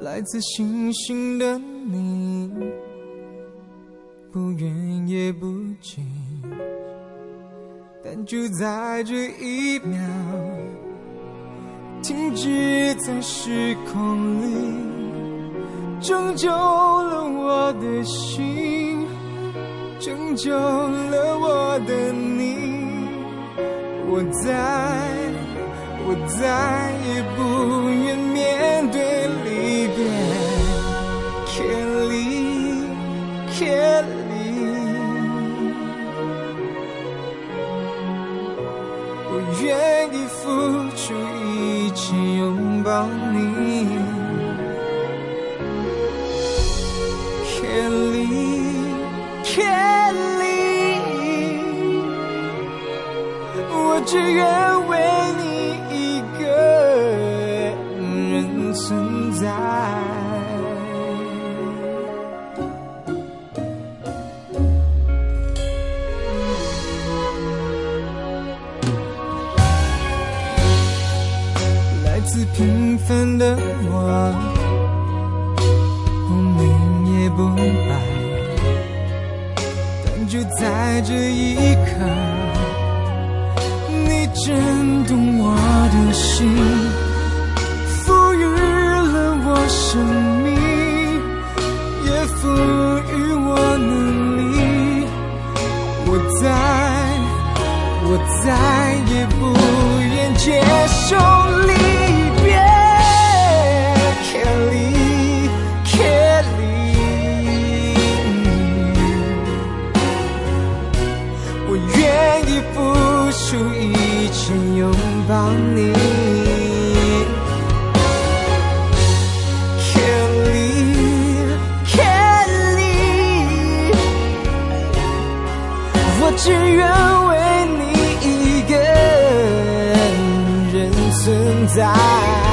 来自星星的你，不远也不近，但就在这一秒，停止在时空里，拯救了我的心，拯救了我的你，我再，我再也不愿 Kelly，我愿意付出一切拥抱你，Kelly Kelly，我只愿为你一个人存在。自平凡的我，不明也不白，但就在这一刻。你震动我的心，赋予了我生命，也赋予我能力。我再，我再也不愿接受离我只愿为你一个人存在。